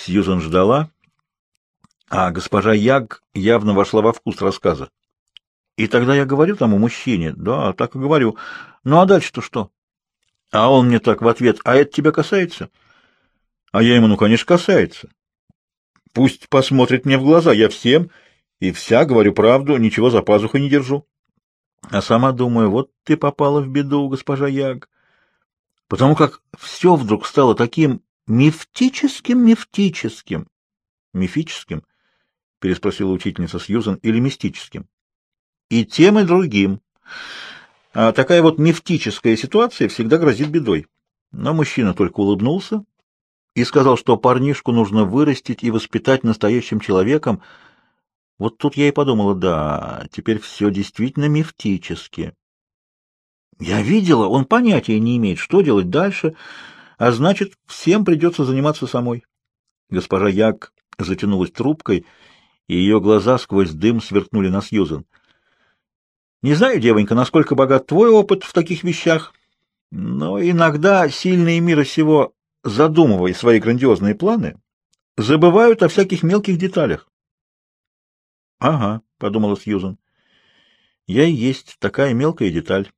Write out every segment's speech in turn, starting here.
Сьюзан ждала, а госпожа Яг явно вошла во вкус рассказа. И тогда я говорю тому мужчине, да, так и говорю. Ну а дальше-то что? А он мне так в ответ, а это тебя касается? А я ему, ну, конечно, касается. Пусть посмотрит мне в глаза, я всем и вся говорю правду, ничего за пазухой не держу. А сама думаю, вот ты попала в беду, госпожа Яг, потому как все вдруг стало таким мифтическим-мифтическим. Мифическим? переспросила учительница Сьюзен, или мистическим? И тем, и другим. А такая вот мифтическая ситуация всегда грозит бедой. Но мужчина только улыбнулся и сказал, что парнишку нужно вырастить и воспитать настоящим человеком. Вот тут я и подумала, да, теперь все действительно мифтически. Я видела, он понятия не имеет, что делать дальше, а значит, всем придется заниматься самой. Госпожа Як затянулась трубкой, и ее глаза сквозь дым сверкнули на Сьюзен. Не знаю, девонька, насколько богат твой опыт в таких вещах, но иногда сильные мира сего задумывая свои грандиозные планы, забывают о всяких мелких деталях. — Ага, — подумала Сьюзан, — я и есть такая мелкая деталь.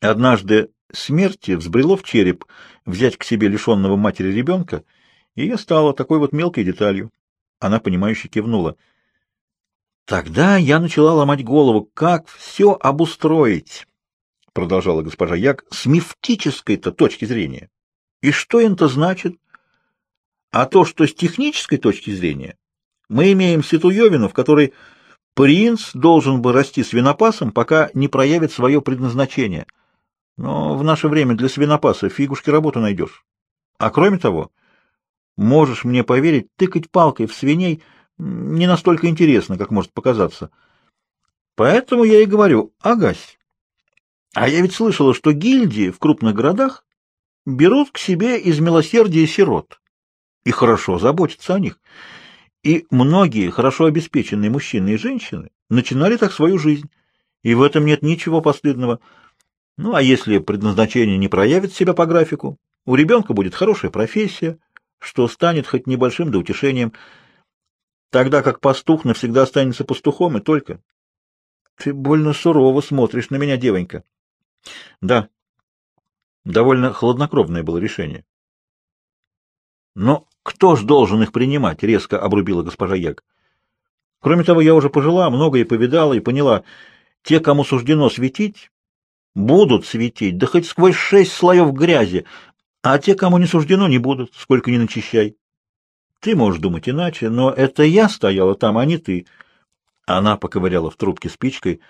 Однажды смерти взбрело в череп взять к себе лишенного матери ребенка, и я стала такой вот мелкой деталью. Она, понимающе кивнула. Тогда я начала ломать голову, как все обустроить, — продолжала госпожа Як, — с мифтической-то точки зрения. И что это значит? А то, что с технической точки зрения мы имеем Ситуевину, в которой принц должен бы расти свинопасом, пока не проявит свое предназначение. Но в наше время для свинопаса фигушки работу найдешь. А кроме того, можешь мне поверить, тыкать палкой в свиней не настолько интересно, как может показаться. Поэтому я и говорю, агась. А я ведь слышала, что гильдии в крупных городах берут к себе из милосердия сирот и хорошо заботятся о них. И многие хорошо обеспеченные мужчины и женщины начинали так свою жизнь, и в этом нет ничего постыдного. Ну, а если предназначение не проявит себя по графику, у ребенка будет хорошая профессия, что станет хоть небольшим да утешением, тогда как пастух навсегда останется пастухом и только. Ты больно сурово смотришь на меня, девонька. Да, Довольно хладнокровное было решение. Но кто ж должен их принимать? резко обрубила госпожа Яг. Кроме того, я уже пожила, многое повидала и поняла, те, кому суждено светить, будут светить, да хоть сквозь шесть слоев грязи, а те, кому не суждено, не будут, сколько ни начищай. Ты можешь думать иначе, но это я стояла там, а не ты. Она поковыряла в трубке спичкой.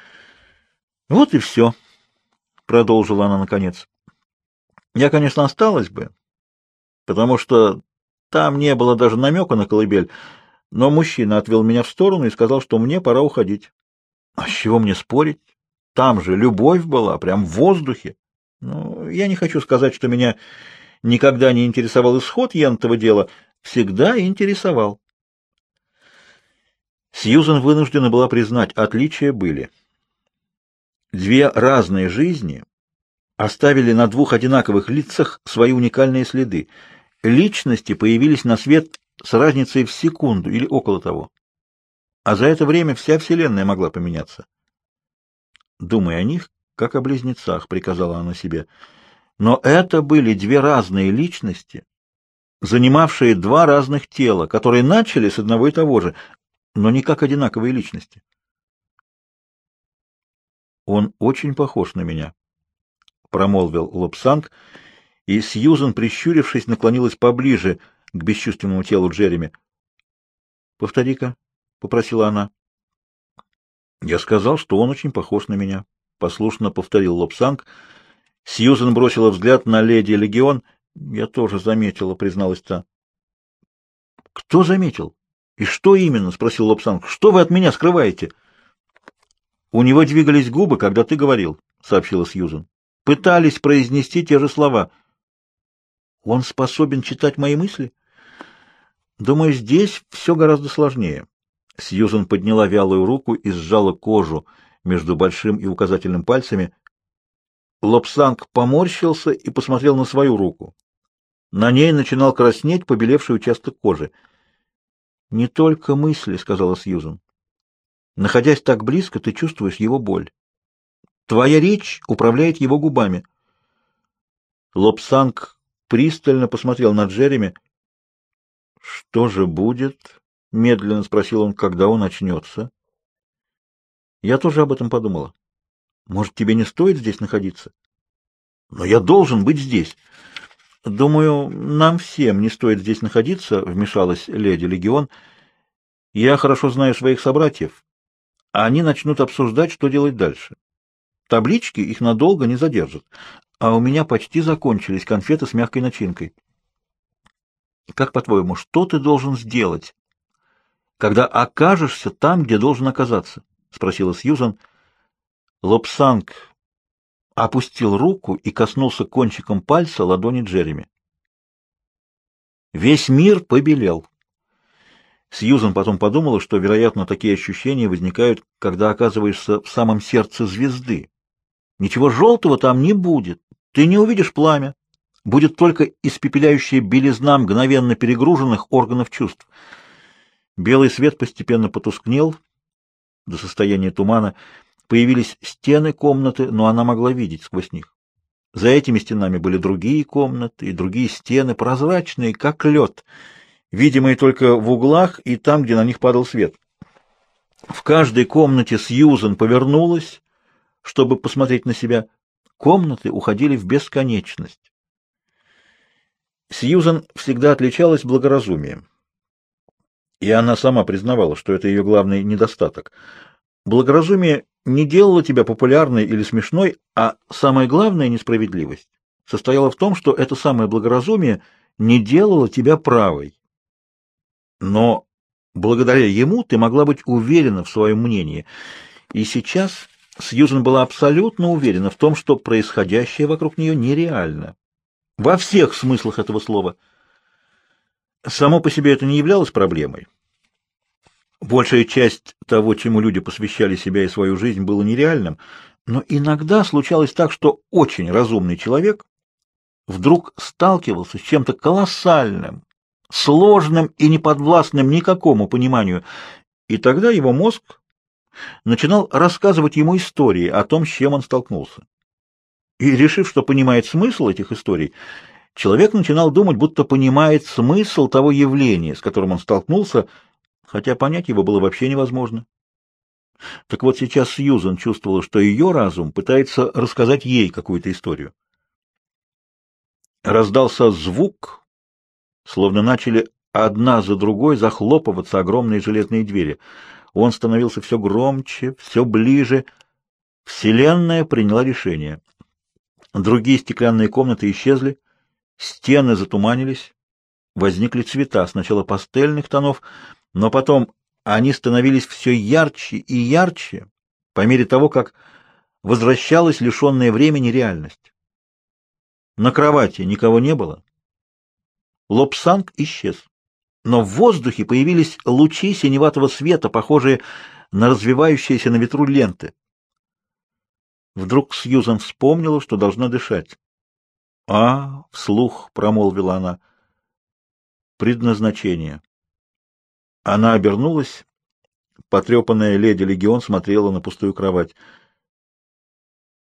Вот и все, — продолжила она наконец. Я, конечно, осталась бы, потому что там не было даже намека на колыбель, но мужчина отвел меня в сторону и сказал, что мне пора уходить. А с чего мне спорить? Там же любовь была, прям в воздухе. Ну, я не хочу сказать, что меня никогда не интересовал исход янтого дела, всегда интересовал. Сьюзен вынуждена была признать, отличия были. Две разные жизни оставили на двух одинаковых лицах свои уникальные следы. Личности появились на свет с разницей в секунду или около того. А за это время вся Вселенная могла поменяться. «Думай о них, как о близнецах», — приказала она себе. Но это были две разные личности, занимавшие два разных тела, которые начали с одного и того же, но не как одинаковые личности. «Он очень похож на меня», — промолвил Лобсанг, и Сьюзен, прищурившись, наклонилась поближе к бесчувственному телу Джереми. — Повтори-ка, — попросила она. — Я сказал, что он очень похож на меня, — послушно повторил Лобсанг. Сьюзен бросила взгляд на леди Легион. — Я тоже заметила, — призналась та. — Кто заметил? И что именно? — спросил Лобсанг. — Что вы от меня скрываете? — У него двигались губы, когда ты говорил, — сообщила Сьюзен пытались произнести те же слова. Он способен читать мои мысли? Думаю, здесь все гораздо сложнее. Сьюзен подняла вялую руку и сжала кожу между большим и указательным пальцами. Лобсанг поморщился и посмотрел на свою руку. На ней начинал краснеть побелевший участок кожи. «Не только мысли», — сказала Сьюзен. «Находясь так близко, ты чувствуешь его боль. Твоя речь управляет его губами». Лобсанг пристально посмотрел на Джереми. «Что же будет?» — медленно спросил он, — «когда он очнется?» «Я тоже об этом подумала. Может, тебе не стоит здесь находиться?» «Но я должен быть здесь!» «Думаю, нам всем не стоит здесь находиться», — вмешалась леди Легион. «Я хорошо знаю своих собратьев. Они начнут обсуждать, что делать дальше. Таблички их надолго не задержат, а у меня почти закончились конфеты с мягкой начинкой». «Как, по-твоему, что ты должен сделать, когда окажешься там, где должен оказаться?» — спросила Сьюзан. Лобсанг опустил руку и коснулся кончиком пальца ладони Джереми. Весь мир побелел. Сьюзан потом подумала, что, вероятно, такие ощущения возникают, когда оказываешься в самом сердце звезды. Ничего желтого там не будет, ты не увидишь пламя, будет только испепеляющая белизна мгновенно перегруженных органов чувств. Белый свет постепенно потускнел до состояния тумана, Появились стены комнаты, но она могла видеть сквозь них. За этими стенами были другие комнаты и другие стены, прозрачные, как лед, видимые только в углах и там, где на них падал свет. В каждой комнате Сьюзен повернулась, чтобы посмотреть на себя. Комнаты уходили в бесконечность. Сьюзен всегда отличалась благоразумием. И она сама признавала, что это ее главный недостаток. Благоразумие не делала тебя популярной или смешной, а самая главная несправедливость состояла в том, что это самое благоразумие не делало тебя правой. Но благодаря ему ты могла быть уверена в своем мнении. И сейчас Сьюзен была абсолютно уверена в том, что происходящее вокруг нее нереально. Во всех смыслах этого слова. Само по себе это не являлось проблемой. Большая часть того, чему люди посвящали себя и свою жизнь, было нереальным, но иногда случалось так, что очень разумный человек вдруг сталкивался с чем-то колоссальным, сложным и неподвластным никакому пониманию, и тогда его мозг начинал рассказывать ему истории о том, с чем он столкнулся. И, решив, что понимает смысл этих историй, человек начинал думать, будто понимает смысл того явления, с которым он столкнулся, хотя понять его было вообще невозможно. Так вот сейчас Сьюзан чувствовала, что ее разум пытается рассказать ей какую-то историю. Раздался звук, словно начали одна за другой захлопываться огромные железные двери. Он становился все громче, все ближе. Вселенная приняла решение. Другие стеклянные комнаты исчезли, стены затуманились, возникли цвета, сначала пастельных тонов, но потом они становились все ярче и ярче по мере того, как возвращалась лишенная времени реальность. На кровати никого не было. Лобсанг исчез. Но в воздухе появились лучи синеватого света, похожие на развивающиеся на ветру ленты. Вдруг Сьюзан вспомнила, что должна дышать. «А, — вслух промолвила она, — предназначение». Она обернулась. Потрепанная леди Легион смотрела на пустую кровать.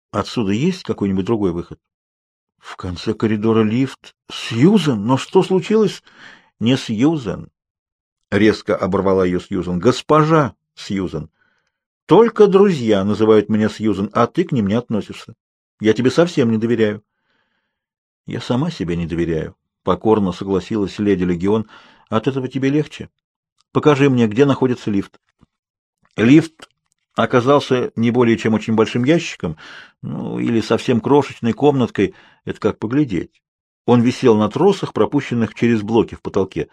«Отсюда есть какой-нибудь другой выход?» «В конце коридора лифт. Сьюзен? Но что случилось?» «Не Сьюзен». Резко оборвала ее Сьюзен. «Госпожа Сьюзен. Только друзья называют меня Сьюзен, а ты к ним не относишься. Я тебе совсем не доверяю». «Я сама себе не доверяю», — покорно согласилась леди Легион. «От этого тебе легче?» Покажи мне, где находится лифт. Лифт оказался не более чем очень большим ящиком, ну, или совсем крошечной комнаткой, это как поглядеть. Он висел на тросах, пропущенных через блоки в потолке.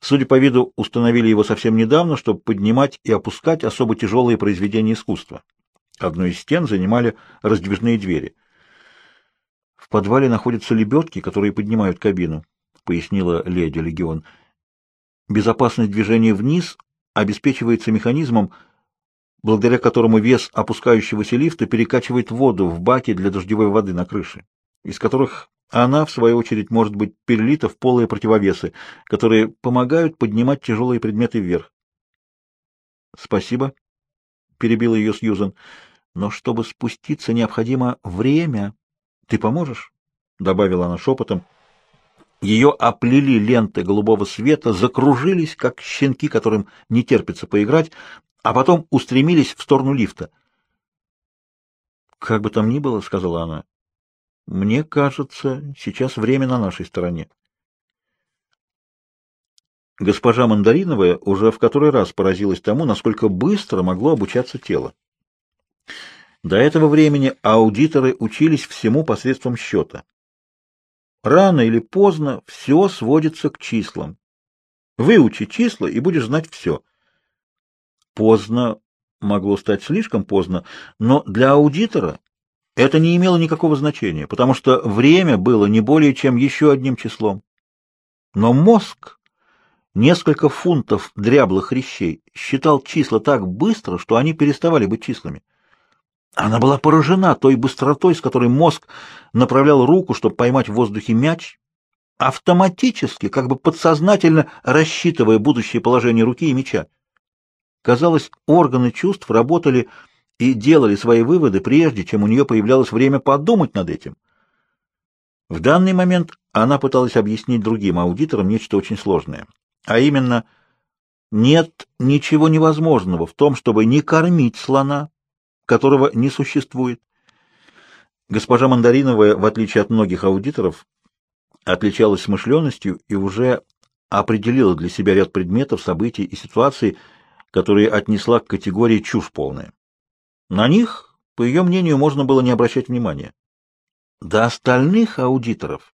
Судя по виду, установили его совсем недавно, чтобы поднимать и опускать особо тяжелые произведения искусства. Одну из стен занимали раздвижные двери. Подвале находятся лебедки, которые поднимают кабину, — пояснила леди Легион. Безопасность движения вниз обеспечивается механизмом, благодаря которому вес опускающегося лифта перекачивает воду в баки для дождевой воды на крыше, из которых она, в свою очередь, может быть перелита в полые противовесы, которые помогают поднимать тяжелые предметы вверх. «Спасибо», — перебила ее Сьюзен, — «но чтобы спуститься, необходимо время. Ты поможешь?» — добавила она шепотом. Ее оплели ленты голубого света, закружились, как щенки, которым не терпится поиграть, а потом устремились в сторону лифта. «Как бы там ни было», — сказала она, — «мне кажется, сейчас время на нашей стороне». Госпожа Мандариновая уже в который раз поразилась тому, насколько быстро могло обучаться тело. До этого времени аудиторы учились всему посредством счета. Рано или поздно все сводится к числам. Выучи числа и будешь знать все. Поздно могло стать слишком поздно, но для аудитора это не имело никакого значения, потому что время было не более чем еще одним числом. Но мозг, несколько фунтов дряблых хрящей, считал числа так быстро, что они переставали быть числами. Она была поражена той быстротой, с которой мозг направлял руку, чтобы поймать в воздухе мяч, автоматически, как бы подсознательно рассчитывая будущее положение руки и мяча. Казалось, органы чувств работали и делали свои выводы, прежде чем у нее появлялось время подумать над этим. В данный момент она пыталась объяснить другим аудиторам нечто очень сложное, а именно, нет ничего невозможного в том, чтобы не кормить слона, которого не существует. Госпожа Мандариновая, в отличие от многих аудиторов, отличалась смышленностью и уже определила для себя ряд предметов, событий и ситуаций, которые отнесла к категории чушь полная. На них, по ее мнению, можно было не обращать внимания. До остальных аудиторов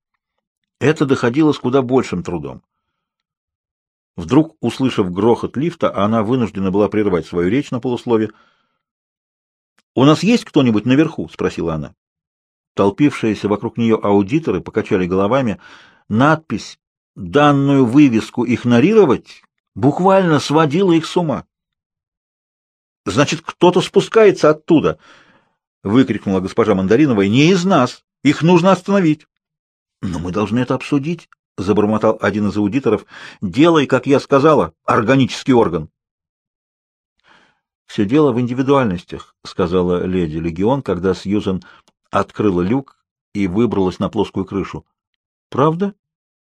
это доходило с куда большим трудом. Вдруг, услышав грохот лифта, она вынуждена была прервать свою речь на полуслове, «У нас есть кто-нибудь наверху?» — спросила она. Толпившиеся вокруг нее аудиторы покачали головами. Надпись «Данную вывеску игнорировать» буквально сводила их с ума. «Значит, кто-то спускается оттуда!» — выкрикнула госпожа Мандаринова. «Не из нас! Их нужно остановить!» «Но мы должны это обсудить», — забормотал один из аудиторов. «Делай, как я сказала, органический орган». «Все дело в индивидуальностях», — сказала леди Легион, когда Сьюзен открыла люк и выбралась на плоскую крышу. «Правда?»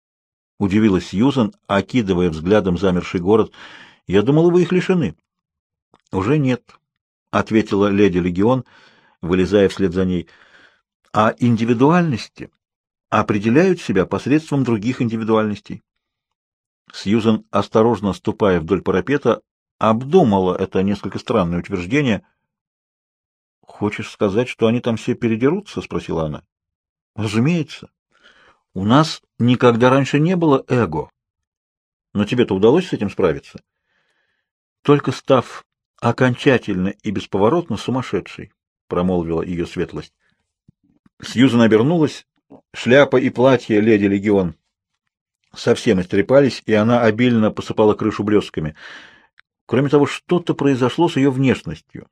— удивилась Сьюзен, окидывая взглядом замерший город. «Я думала, вы их лишены». «Уже нет», — ответила леди Легион, вылезая вслед за ней. «А индивидуальности определяют себя посредством других индивидуальностей». Сьюзен, осторожно ступая вдоль парапета, обдумала это несколько странное утверждение. «Хочешь сказать, что они там все передерутся?» — спросила она. «Разумеется. У нас никогда раньше не было эго. Но тебе-то удалось с этим справиться?» «Только став окончательно и бесповоротно сумасшедшей», — промолвила ее светлость. Сьюзан обернулась. Шляпа и платье леди Легион совсем истрепались, и она обильно посыпала крышу блесками — Кроме того, что-то произошло с ее внешностью.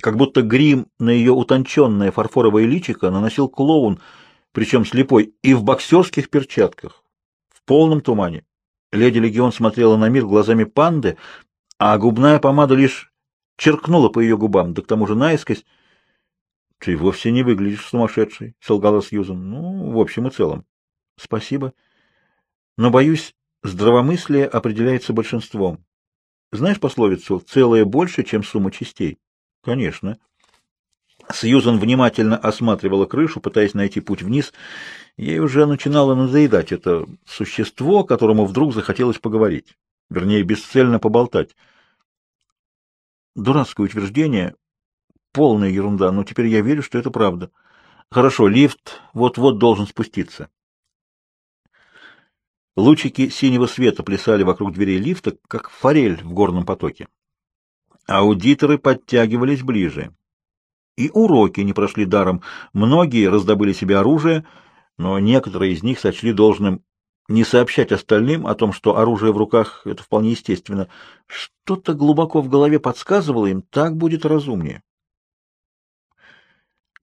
Как будто грим на ее утонченное фарфоровое личико наносил клоун, причем слепой, и в боксерских перчатках, в полном тумане. Леди Легион смотрела на мир глазами панды, а губная помада лишь черкнула по ее губам, да к тому же наискось. — Ты вовсе не выглядишь сумасшедшей, — солгала Сьюзан. — Ну, в общем и целом. — Спасибо. Но, боюсь, здравомыслие определяется большинством. Знаешь пословицу «целое больше, чем сумма частей»? Конечно. Сьюзан внимательно осматривала крышу, пытаясь найти путь вниз. Ей уже начинало надоедать это существо, которому вдруг захотелось поговорить. Вернее, бесцельно поболтать. Дурацкое утверждение. Полная ерунда, но теперь я верю, что это правда. Хорошо, лифт вот-вот должен спуститься. Лучики синего света плясали вокруг дверей лифта, как форель в горном потоке. Аудиторы подтягивались ближе. И уроки не прошли даром. Многие раздобыли себе оружие, но некоторые из них сочли должным не сообщать остальным о том, что оружие в руках — это вполне естественно. Что-то глубоко в голове подсказывало им, так будет разумнее.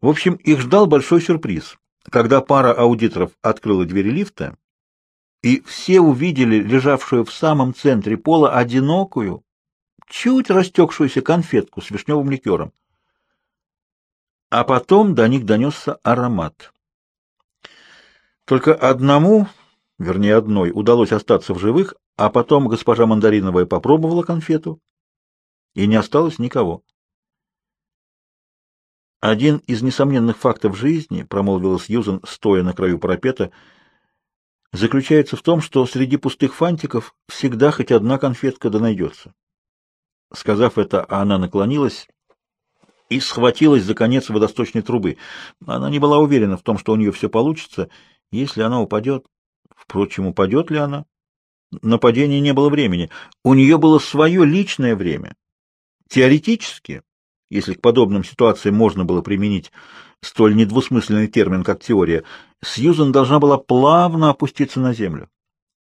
В общем, их ждал большой сюрприз. Когда пара аудиторов открыла двери лифта, и все увидели лежавшую в самом центре пола одинокую, чуть растекшуюся конфетку с вишневым ликером. А потом до них донесся аромат. Только одному, вернее одной, удалось остаться в живых, а потом госпожа Мандариновая попробовала конфету, и не осталось никого. Один из несомненных фактов жизни, промолвила Сьюзен, стоя на краю парапета, заключается в том, что среди пустых фантиков всегда хоть одна конфетка да найдется. Сказав это, она наклонилась и схватилась за конец водосточной трубы. Она не была уверена в том, что у нее все получится, если она упадет. Впрочем, упадет ли она? На падение не было времени. У нее было свое личное время. Теоретически, если к подобным ситуациям можно было применить столь недвусмысленный термин, как теория, Сьюзен должна была плавно опуститься на землю.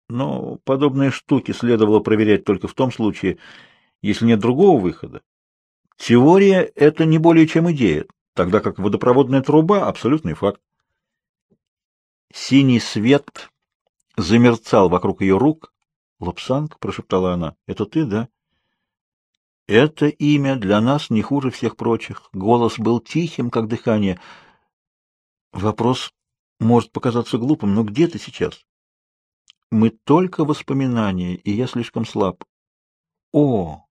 Но подобные штуки следовало проверять только в том случае, если нет другого выхода. Теория — это не более чем идея, тогда как водопроводная труба — абсолютный факт. Синий свет замерцал вокруг ее рук. «Лапсанг», — прошептала она, — «это ты, да?» Это имя для нас не хуже всех прочих. Голос был тихим, как дыхание. Вопрос может показаться глупым, но где ты сейчас? Мы только воспоминания, и я слишком слаб. О!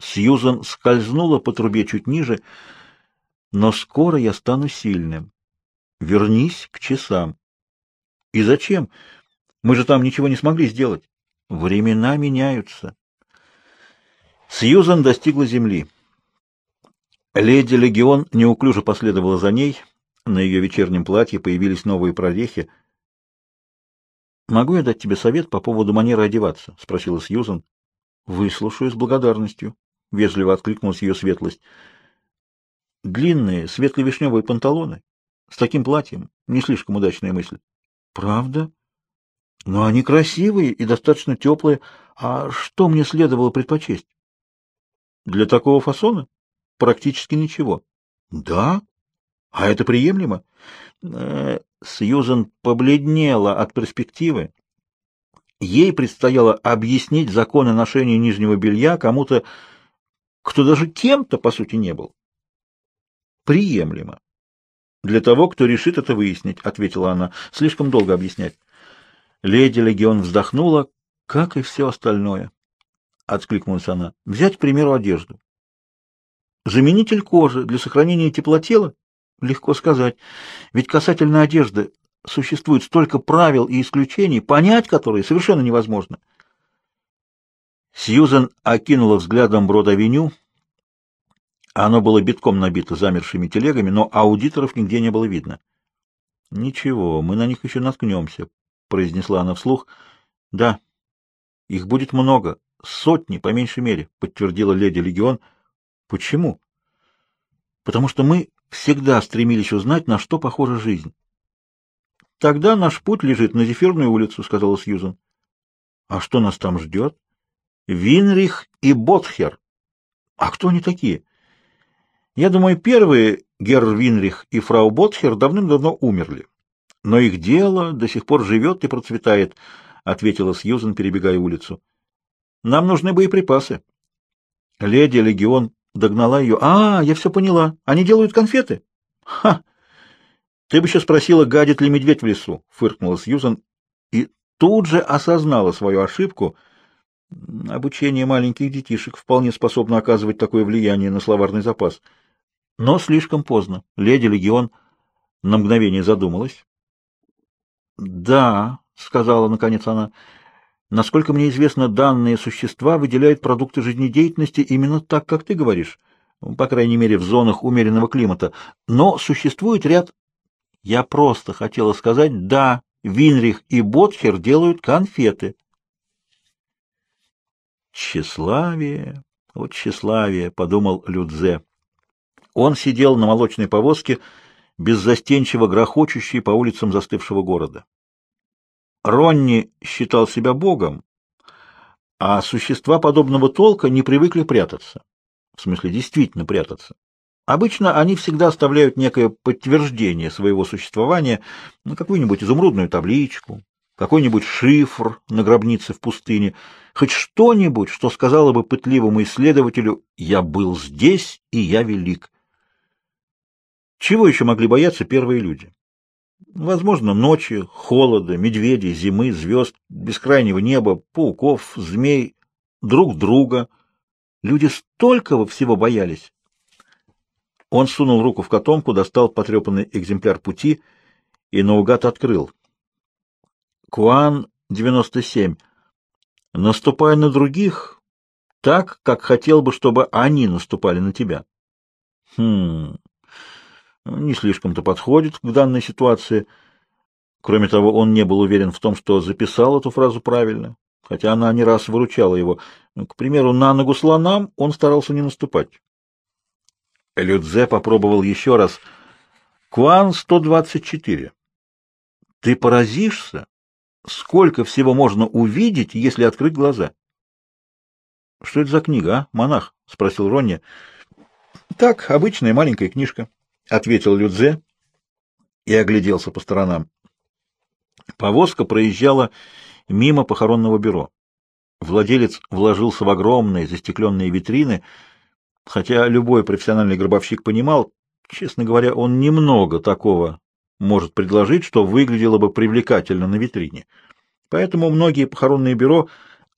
Сьюзан скользнула по трубе чуть ниже, но скоро я стану сильным. Вернись к часам. И зачем? Мы же там ничего не смогли сделать. Времена меняются. Сьюзан достигла земли. Леди Легион неуклюже последовала за ней. На ее вечернем платье появились новые прорехи. «Могу я дать тебе совет по поводу манеры одеваться?» — спросила Сьюзан. «Выслушаю с благодарностью», — вежливо откликнулась ее светлость. «Длинные светло-вишневые панталоны с таким платьем — не слишком удачная мысль». «Правда? Но они красивые и достаточно теплые. А что мне следовало предпочесть?» Для такого фасона практически ничего. Да? А это приемлемо? Э, Сьюзен побледнела от перспективы. Ей предстояло объяснить законы ношения нижнего белья кому-то, кто даже кем-то, по сути, не был. Приемлемо. Для того, кто решит это выяснить, — ответила она. Слишком долго объяснять. Леди Легион вздохнула, как и все остальное. — откликнулась она. — Взять, к примеру, одежду. Заменитель кожи для сохранения теплотела? Легко сказать. Ведь касательно одежды существует столько правил и исключений, понять которые совершенно невозможно. Сьюзен окинула взглядом брод-авеню. Оно было битком набито замершими телегами, но аудиторов нигде не было видно. — Ничего, мы на них еще наткнемся, — произнесла она вслух. — Да, их будет много, Сотни, по меньшей мере, подтвердила леди Легион. Почему? Потому что мы всегда стремились узнать, на что похожа жизнь. Тогда наш путь лежит на Зефирную улицу, сказала Сьюзан. А что нас там ждет? Винрих и Ботхер. А кто они такие? Я думаю, первые, Герр Винрих и фрау Ботхер, давным-давно умерли. Но их дело до сих пор живет и процветает, ответила Сьюзан, перебегая улицу. Нам нужны боеприпасы. Леди Легион догнала ее. А, я все поняла. Они делают конфеты? Ха! Ты бы еще спросила, гадит ли медведь в лесу, фыркнула Сьюзан и тут же осознала свою ошибку. Обучение маленьких детишек вполне способно оказывать такое влияние на словарный запас. Но слишком поздно. Леди Легион на мгновение задумалась. «Да», — сказала наконец она, — Насколько мне известно, данные существа выделяют продукты жизнедеятельности именно так, как ты говоришь, по крайней мере, в зонах умеренного климата. Но существует ряд... Я просто хотела сказать, да, Винрих и Ботхер делают конфеты. Тщеславие, вот тщеславие, — подумал Людзе. Он сидел на молочной повозке, беззастенчиво грохочущей по улицам застывшего города. Ронни считал себя богом, а существа подобного толка не привыкли прятаться. В смысле, действительно прятаться. Обычно они всегда оставляют некое подтверждение своего существования, ну, какую-нибудь изумрудную табличку, какой-нибудь шифр на гробнице в пустыне, хоть что-нибудь, что сказало бы пытливому исследователю «я был здесь, и я велик». Чего еще могли бояться первые люди? Возможно, ночи, холода, медведей, зимы, звезд, бескрайнего неба, пауков, змей, друг друга. Люди столького всего боялись. Он сунул руку в котомку, достал потрепанный экземпляр пути и наугад открыл. Куан 97. Наступай на других так, как хотел бы, чтобы они наступали на тебя. Хм, не слишком-то подходит к данной ситуации. Кроме того, он не был уверен в том, что записал эту фразу правильно, хотя она не раз выручала его. К примеру, на ногу слонам он старался не наступать. Людзе попробовал еще раз. Куан 124. Ты поразишься, сколько всего можно увидеть, если открыть глаза. — Что это за книга, а, монах? — спросил Ронни. — Так, обычная маленькая книжка, — ответил Людзе и огляделся по сторонам. Повозка проезжала мимо похоронного бюро. Владелец вложился в огромные застекленные витрины, хотя любой профессиональный гробовщик понимал, честно говоря, он немного такого может предложить, что выглядело бы привлекательно на витрине. Поэтому многие похоронные бюро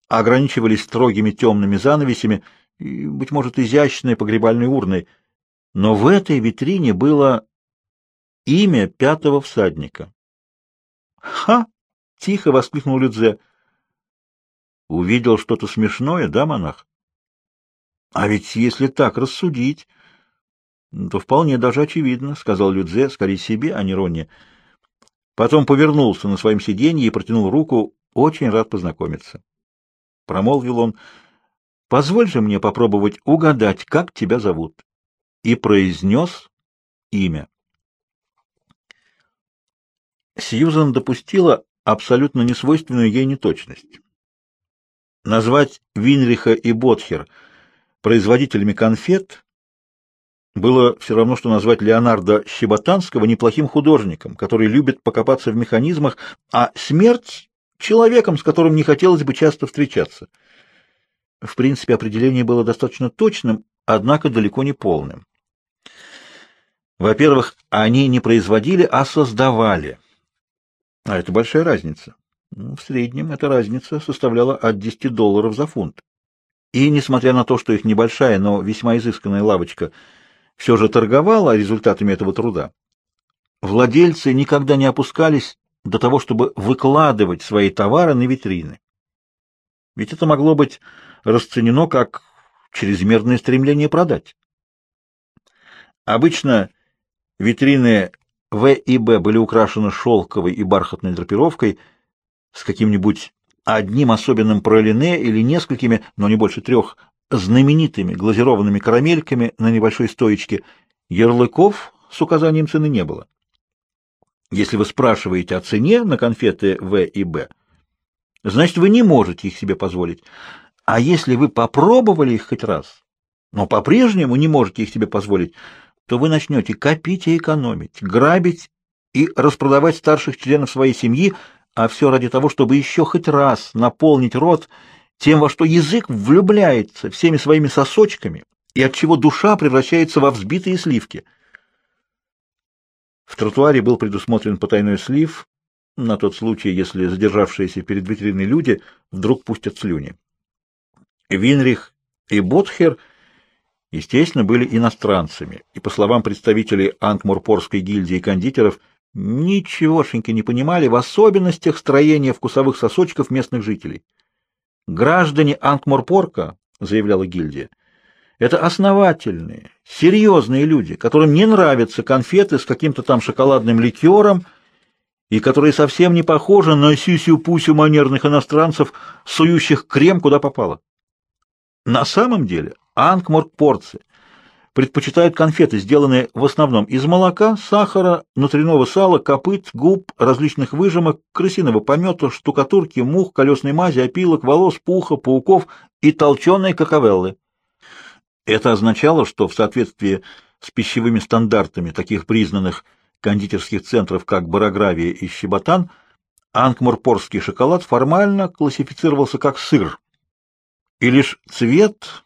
ограничивались строгими темными занавесями и, быть может, изящной погребальной урной. Но в этой витрине было имя пятого всадника. «Ха!» — тихо воскликнул Людзе. «Увидел что-то смешное, да, монах?» «А ведь если так рассудить...» то вполне даже очевидно, — сказал Людзе, скорее себе, а не Ронне. Потом повернулся на своем сиденье и протянул руку. Очень рад познакомиться. Промолвил он. — Позволь же мне попробовать угадать, как тебя зовут. И произнес имя. Сьюзан допустила абсолютно несвойственную ей неточность. Назвать Винриха и Ботхер производителями конфет было все равно, что назвать Леонардо Щеботанского неплохим художником, который любит покопаться в механизмах, а смерть — человеком, с которым не хотелось бы часто встречаться. В принципе, определение было достаточно точным, однако далеко не полным. Во-первых, они не производили, а создавали. А это большая разница. В среднем эта разница составляла от 10 долларов за фунт. И, несмотря на то, что их небольшая, но весьма изысканная лавочка – все же торговала результатами этого труда. Владельцы никогда не опускались до того, чтобы выкладывать свои товары на витрины. Ведь это могло быть расценено как чрезмерное стремление продать. Обычно витрины В и Б были украшены шелковой и бархатной драпировкой с каким-нибудь одним особенным пролине или несколькими, но не больше трех, знаменитыми глазированными карамельками на небольшой стоечке, ярлыков с указанием цены не было. Если вы спрашиваете о цене на конфеты В и Б, значит, вы не можете их себе позволить. А если вы попробовали их хоть раз, но по-прежнему не можете их себе позволить, то вы начнете копить и экономить, грабить и распродавать старших членов своей семьи, а все ради того, чтобы еще хоть раз наполнить рот тем, во что язык влюбляется всеми своими сосочками и от чего душа превращается во взбитые сливки. В тротуаре был предусмотрен потайной слив на тот случай, если задержавшиеся перед витриной люди вдруг пустят слюни. Винрих и Ботхер, естественно, были иностранцами, и, по словам представителей Ангмурпорской гильдии кондитеров, ничегошеньки не понимали в особенностях строения вкусовых сосочков местных жителей. Граждане Анкморпорка, заявляла гильдия, это основательные, серьезные люди, которым не нравятся конфеты с каким-то там шоколадным ликером и которые совсем не похожи на сюсю-пусю манерных иностранцев, сующих крем куда попало. На самом деле анкморпорцы – предпочитают конфеты, сделанные в основном из молока, сахара, внутреннего сала, копыт, губ, различных выжимок, крысиного помета, штукатурки, мух, колесной мази, опилок, волос, пуха, пауков и толченой какавеллы. Это означало, что в соответствии с пищевыми стандартами таких признанных кондитерских центров, как Барагравия и Щеботан, анкморпорский шоколад формально классифицировался как сыр, и лишь цвет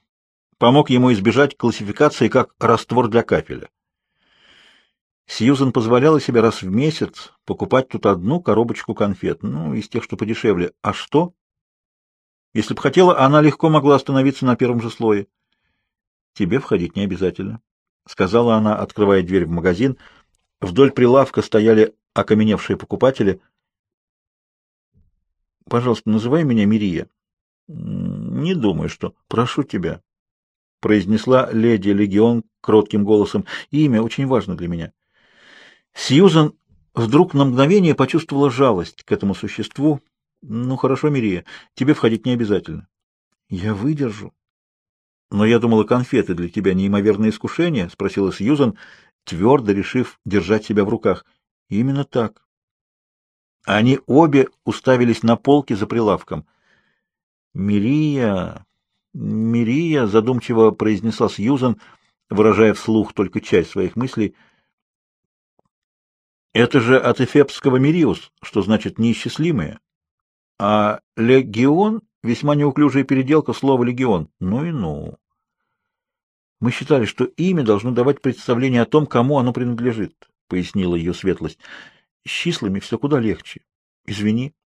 помог ему избежать классификации как раствор для кафеля. Сьюзен позволяла себе раз в месяц покупать тут одну коробочку конфет, ну, из тех, что подешевле. А что? Если бы хотела, она легко могла остановиться на первом же слое. Тебе входить не обязательно, — сказала она, открывая дверь в магазин. Вдоль прилавка стояли окаменевшие покупатели. — Пожалуйста, называй меня Мирия. — Не думаю, что... Прошу тебя, — произнесла леди Легион кротким голосом. — Имя очень важно для меня. Сьюзан вдруг на мгновение почувствовала жалость к этому существу. Ну, хорошо, Мирия, тебе входить не обязательно. Я выдержу. Но я думала, конфеты для тебя неимоверное искушение, спросила Сьюзан, твердо решив держать себя в руках. Именно так. Они обе уставились на полке за прилавком. Мирия, Мирия, задумчиво произнесла Сьюзан, выражая вслух только часть своих мыслей — это же от эфепского «мириус», что значит «неисчислимые». А «легион» — весьма неуклюжая переделка слова «легион». Ну и ну. Мы считали, что имя должно давать представление о том, кому оно принадлежит, — пояснила ее светлость. С числами все куда легче. Извини.